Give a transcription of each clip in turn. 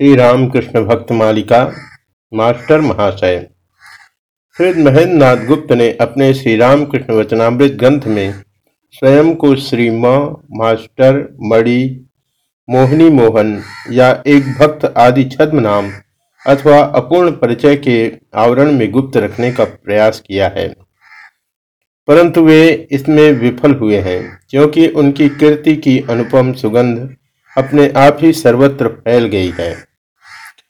श्री रामकृष्ण भक्त मालिका, मास्टर महाशय। श्री महेंद्र नाथ गुप्त ने अपने श्री रामकृष्ण वचनामृत ग्रंथ में स्वयं को श्री मास्टर, मणि, मोहिनी मोहन या एक भक्त आदि छद्म नाम अथवा अपूर्ण परिचय के आवरण में गुप्त रखने का प्रयास किया है। परंतु वे इसमें विफल हुए हैं, क्योंकि उनकी कीर्ति की अनुपम सुगंध अपने आप ही सर्वत्र फैल गई है।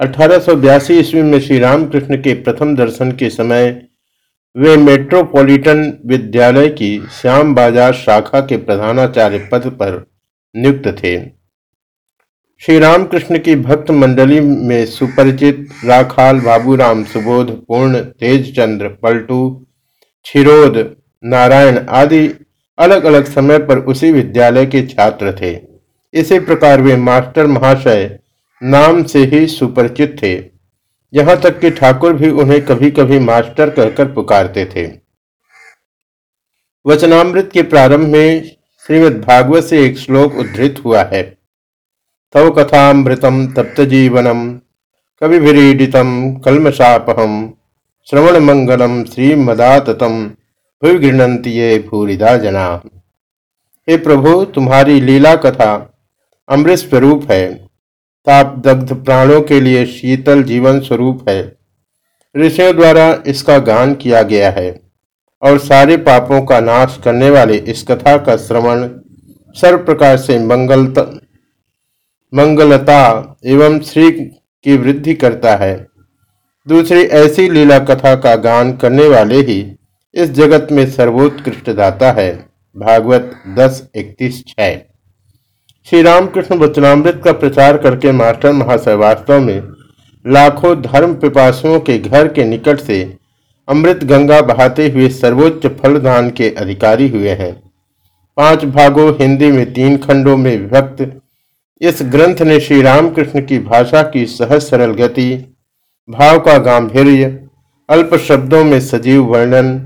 अठारह सौ बयासी ईस्वी में श्री रामकृष्ण के प्रथम दर्शन के समय, वे मेट्रोपॉलिटन विद्यालय की श्याम बाज़ार शाखा के प्रधानाचार्य पद पर नियुक्त थे। श्री रामकृष्ण की भक्त मंडली में सुपरिचित राखाल, बाबूराम, सुबोध, पूर्ण, तेजचंद्र, पलटू छिरोद नारायण आदि अलग अलग समय पर उसी विद्यालय के छात्र थे। इसी प्रकार वे मास्टर महाशय नाम से ही सुपरिचित थे। यहाँ तक कि ठाकुर भी उन्हें कभी कभी मास्टर कहकर पुकारते थे। वचनामृत के प्रारंभ में श्रीमद भागवत से एक श्लोक उद्धृत हुआ है। तव कथामृतम तप्त जीवनम, कविभिरीडितम कलमशापहम श्रवण मंगलम श्रीमदाततम भूवि गृणंती ये भूरिदा जना। हे प्रभु, तुम्हारी लीला कथा अमृत स्वरूप है। ताप दग्ध प्राणों के लिए शीतल जीवन स्वरूप है। ऋषियों द्वारा इसका गान किया गया है और सारे पापों का नाश करने वाले इस कथा का श्रवण सर्व प्रकार से मंगल मंगलता एवं श्री की वृद्धि करता है। दूसरी ऐसी लीला कथा का गान करने वाले ही इस जगत में सर्वोत्कृष्ट दाता है। भागवत दस इकतीस छह श्री रामकृष्ण वचनामृत का प्रचार करके मास्टर महाशय वास्तव में लाखों धर्म पिपासुओं के घर के निकट से अमृत गंगा बहाते हुए सर्वोच्च फलदान के अधिकारी हुए हैं। पाँच भागों हिंदी में तीन खंडों में विभक्त इस ग्रंथ ने श्री रामकृष्ण की भाषा की सहज सरल गति, भाव का गांधीर्य अल्प शब्दों में सजीव वर्णन,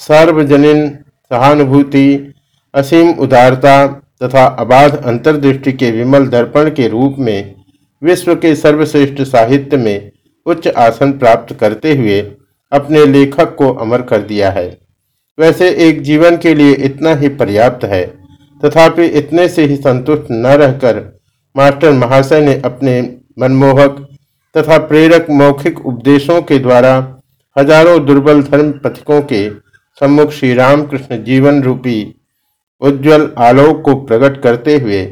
सार्वजनीन सहानुभूति, असीम उदारता तथा अबाध अंतर्दृष्टि के विमल दर्पण के रूप में विश्व के सर्वश्रेष्ठ साहित्य में उच्च आसन प्राप्त करते हुए अपने लेखक को अमर कर दिया है। वैसे एक जीवन के लिए इतना ही पर्याप्त है, तथापि इतने से ही संतुष्ट न रहकर मास्टर महाशय ने अपने मनमोहक तथा प्रेरक मौखिक उपदेशों के द्वारा हज़ारों दुर्बल धर्म पथिकों के सम्मुख श्री रामकृष्ण जीवन रूपी उज्जवल आलोक को प्रकट करते हुए,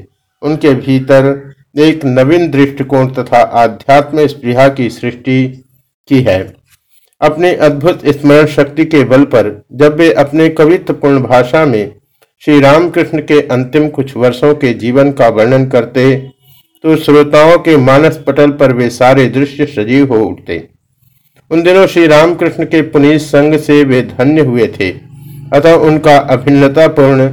उनके भीतर एक नवीन दृष्टिकोण तथा आध्यात्म स्पृहा की सृष्टि की है। अपनी अद्भुत स्मरण शक्ति के बल पर, जब वे अपने कवित्वपूर्ण भाषा में श्री रामकृष्ण के अंतिम कुछ वर्षों के जीवन का वर्णन करते तो श्रोताओं के मानस पटल पर वे सारे दृश्य सजीव हो उठते। उन दिनों श्री रामकृष्ण के पुनीत संग से वे धन्य हुए थे, अतः उनका अभिन्नतापूर्ण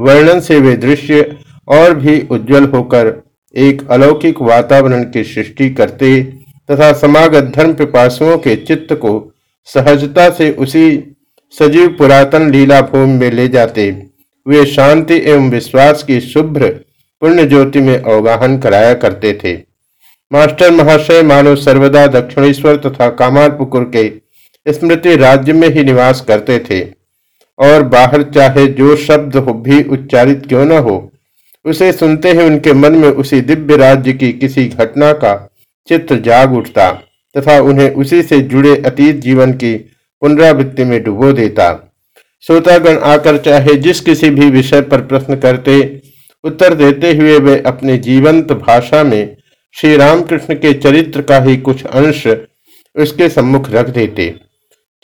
वर्णन से वे दृश्य और भी उज्जवल होकर एक अलौकिक वातावरण की सृष्टि करते तथा समागत धर्म पिपासुओं के चित्त को सहजता से उसी सजीव पुरातन लीला भूमि में ले जाते। वे शांति एवं विश्वास की शुभ्र पुण्य ज्योति में अवगाहन कराया करते थे। मास्टर महाशय मानव सर्वदा दक्षिणेश्वर तथा कामारपुकुर के स्मृति राज्य में ही निवास करते थे। और बाहर चाहे जो शब्द हो, भी उच्चारित क्यों न हो। उसे सुनते ही उनके मन में उसी दिव्य राज्य की किसी घटना का चित्र जाग उठता, तथा उन्हें उसी से जुड़े अतीत जीवन की पुनरावृत्ति में डुबो देता। श्रोतागण आकर चाहे जिस किसी भी विषय पर प्रश्न करते, उत्तर देते हुए वे अपने जीवंत भाषा में श्री रामकृष्ण के चरित्र का ही कुछ अंश उसके सम्मुख रख देते।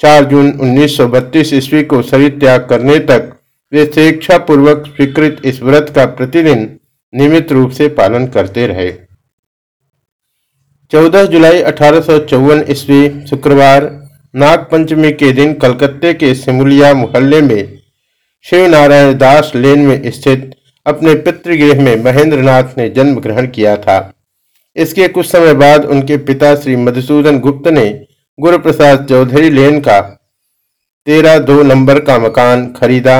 4 जून 1932 ईस्वी को शरीर त्याग करने तक वे स्वेच्छा पूर्वक स्वीकृत इस व्रत का प्रतिदिन नियमित रूप से पालन करते रहे। 14 जुलाई अठारह सौ चौवन ईस्वी, शुक्रवार नाग पंचमी के दिन कलकत्ते के सिमुलिया मोहल्ले में शिव नारायण दास लेन में स्थित अपने पितृगृह में महेंद्र नाथ ने जन्म ग्रहण किया था। इसके कुछ समय बाद उनके पिता श्री मधुसूदन गुप्त ने गुरु प्रसाद चौधरी लेन का। तेरह दो नंबर का मकान खरीदा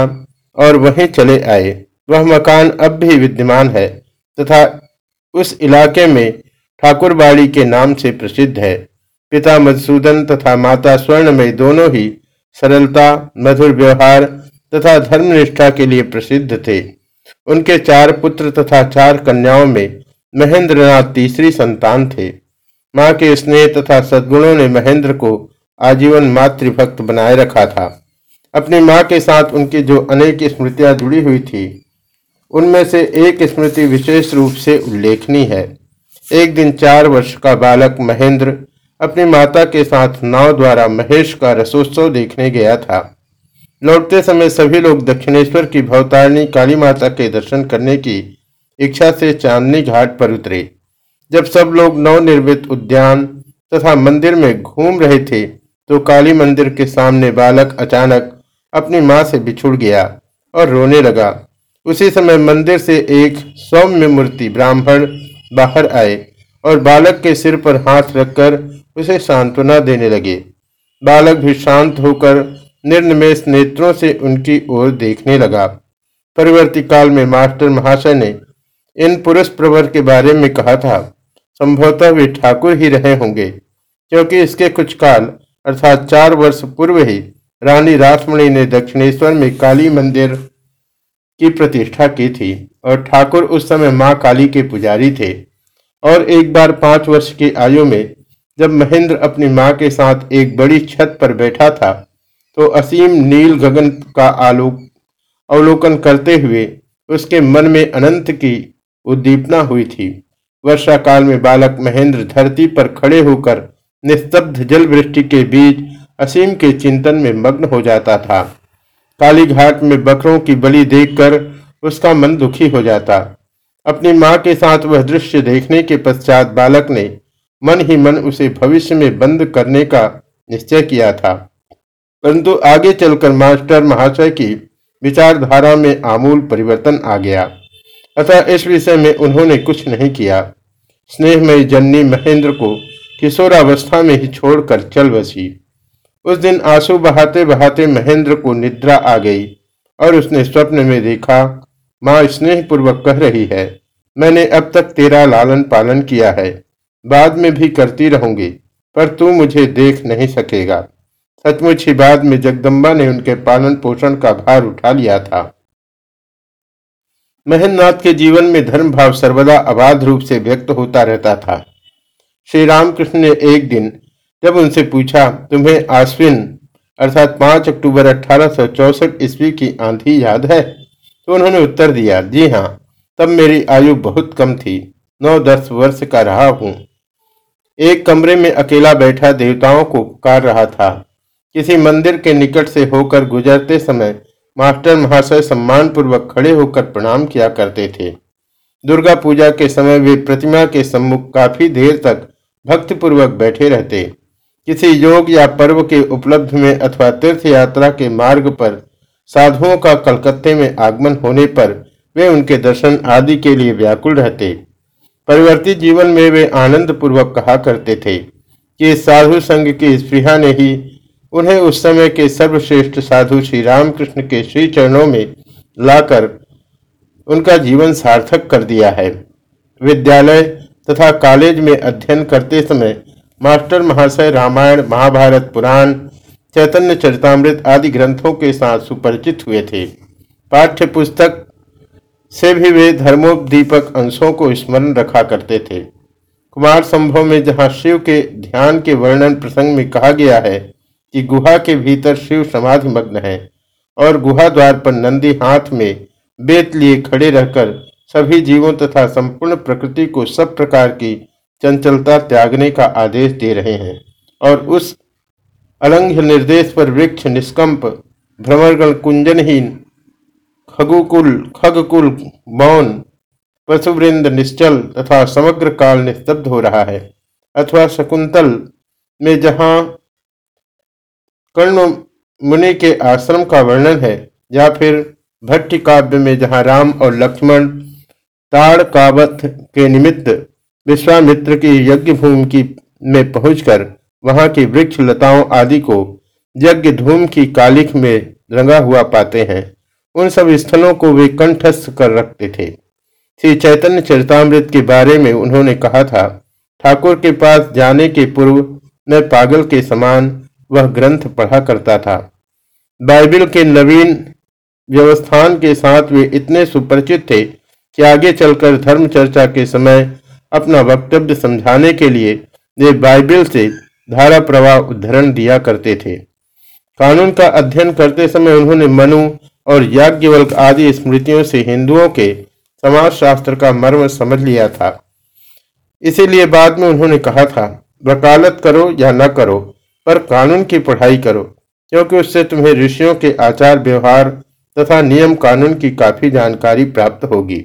और वहीं चले आए। वह मकान अब भी विद्यमान है तथा उस इलाके में ठाकुर बाड़ी के नाम से प्रसिद्ध है। पिता मधुसूदन तथा माता स्वर्णमय दोनों ही सरलता, मधुर व्यवहार तथा धर्मनिष्ठा के लिए प्रसिद्ध थे। उनके चार पुत्र तथा चार कन्याओं में महेंद्रनाथ तीसरी संतान थे। माँ के स्नेह तथा सद्गुणों ने महेंद्र को आजीवन मातृभक्त बनाए रखा था। अपनी माँ के साथ उनकी जो अनेक स्मृतियाँ जुड़ी हुई थी, उनमें से एक स्मृति विशेष रूप से उल्लेखनीय है। एक दिन चार वर्ष का बालक महेंद्र अपनी माता के साथ नाव द्वारा महेश का रसोत्सव देखने गया था। लौटते समय सभी लोग दक्षिणेश्वर की भवतारिणी काली माता के दर्शन करने की इच्छा से चांदनी घाट पर उतरे। जब सब लोग नवनिर्मित उद्यान तथा मंदिर में घूम रहे थे तो काली मंदिर के सामने बालक अचानक अपनी माँ से बिछुड़ गया और रोने लगा। उसी समय मंदिर से एक सौम्य मूर्ति ब्राह्मण बाहर आए और बालक के सिर पर हाथ रखकर उसे सांत्वना देने लगे। बालक भी शांत होकर निर्नमेश नेत्रों से उनकी ओर देखने लगा। परिवर्ती काल में मास्टर महाशय ने इन पुरुष प्रवर के बारे में कहा था संभवतः वे ठाकुर ही रहे होंगे, क्योंकि इसके कुछ काल, अर्थात चार वर्ष पूर्व ही, रानी रासमणी ने दक्षिणेश्वर में काली मंदिर की प्रतिष्ठा की थी, और ठाकुर उस समय माँ काली के पुजारी थे। और एक बार पाँच वर्ष की आयु में, जब महेंद्र अपनी माँ के साथ एक बड़ी छत पर बैठा था तो असीम नील गगन का आलोक, अवलोकन करते हुए, उसके मन में अनंत की उद्दीपना हुई थी। वर्षा काल में बालक महेंद्र धरती पर खड़े होकर निस्तब्ध जल वृष्टि के बीच असीम के चिंतन में मग्न हो जाता था। काली घाट में बकरों की बलि देखकर उसका मन दुखी हो जाता। अपनी माँ के साथ वह दृश्य देखने के पश्चात बालक ने मन ही मन उसे भविष्य में बंद करने का निश्चय किया था। परंतु आगे चलकर मास्टर महाशय की विचारधारा में आमूल परिवर्तन आ गया। अतः इस विषय में उन्होंने कुछ नहीं किया। स्नेहमयी जन्नी महेंद्र को किशोरावस्था में ही छोड़कर चल बसी। उस दिन आँसू बहाते बहाते महेंद्र को निद्रा आ गई और उसने स्वप्न में देखा, माँ स्नेह पूर्वक कह रही है, मैंने अब तक तेरा लालन पालन किया है, बाद में भी करती रहूँगी, पर तू मुझे देख नहीं सकेगा। सचमुच ही बाद में जगदम्बा ने उनके पालन पोषण का भार उठा लिया था। महेंद्रनाथ के जीवन में धर्म भाव सर्वदा अबाध रूप से व्यक्त होता रहता था। श्री रामकृष्ण ने एक दिन जब उनसे पूछा, तुम्हें आश्विन अर्थात पाँच अक्टूबर अठारह ईस्वी की आंधी याद है? तो उन्होंने उत्तर दिया, जी हाँ तब मेरी आयु बहुत कम थी, नौ दस वर्ष का रहा हूँ। एक कमरे में अकेला बैठा देवताओं को पुकार रहा था। किसी मंदिर के निकट से होकर गुजरते समय मास्टर महाशय सम्मान पूर्वक खड़े होकर प्रणाम किया करते थे। दुर्गा पूजा के समय वे प्रतिमा के सम्मुख काफ़ी देर तक भक्तिपूर्वक बैठे रहते। किसी योग या पर्व के उपलब्ध में अथवा तीर्थ यात्रा के मार्ग पर साधुओं का कलकत्ते में आगमन होने पर वे उनके दर्शन आदि के लिए व्याकुल रहते। परिवर्तित जीवन में वे आनंद पूर्वक कहा करते थे कि साधु संघ की स्पृहा ने ही उन्हें उस समय के सर्वश्रेष्ठ साधु श्री रामकृष्ण के श्री चरणों में लाकर उनका जीवन सार्थक कर दिया है। विद्यालय तथा कॉलेज में अध्ययन करते समय मास्टर महाशय रामायण, महाभारत, पुराण, चैतन्य चरितमृत आदि ग्रंथों के साथ सुपरिचित हुए थे। पाठ्य पुस्तक से भी वे धर्मोदीपक अंशों को स्मरण रखा करते थे। कुमार संभव में जहाँ शिव के ध्यान के वर्णन प्रसंग में कहा गया है कि गुहा के भीतर शिव समाधि मग्न है और गुहा द्वार पर नंदी हाथ में बेत लिए खड़े रहकर सभी जीवों तथा संपूर्ण प्रकृति को सब प्रकार की चंचलता त्यागने का आदेश दे रहे हैं और उस अलंघ्य निर्देश पर वृक्ष, निष्कंप, भ्रमरगण, कुंजनहीन, खगुकुल, खगकुल, मौन, पशुवृंद, निश्चल तथा समग्र काल निस्तब्ध हो रहा है अथवा शकुंतल में जहाँ कर्ण मुनि के आश्रम का वर्णन है, या फिर भट्टी काव्य में जहाँ राम और लक्ष्मण ताड़ कावत के निमित्त विश्वामित्र की यज्ञ भूमि की में पहुंचकर वहाँ की वृक्ष लताओं आदि को यज्ञ धूम की कालिख में रंगा हुआ पाते हैं। उन सब स्थलों को वे कंठस्थ कर रखते थे। श्री चैतन्य चरितमृत के बारे में उन्होंने कहा था, ठाकुर के पास जाने के पूर्व मैं पागल के समान वह ग्रंथ पढ़ा करता था। बाइबिल के नवीन व्यवस्थान के साथ वे इतने सुपरिचित थे कि आगे चलकर धर्म चर्चा के समय अपना वक्तव्य समझाने के लिए वे बाइबिल से धारा प्रवाह उद्धरण दिया करते थे। कानून का अध्ययन करते समय उन्होंने मनु और याज्ञवल्क आदि स्मृतियों से हिंदुओं के समाज शास्त्र का मर्म समझ लिया था। इसीलिए बाद में उन्होंने कहा था, वकालत करो या न करो पर कानून की पढ़ाई करो, क्योंकि उससे तुम्हें ऋषियों के आचार व्यवहार तथा नियम कानून की काफ़ी जानकारी प्राप्त होगी।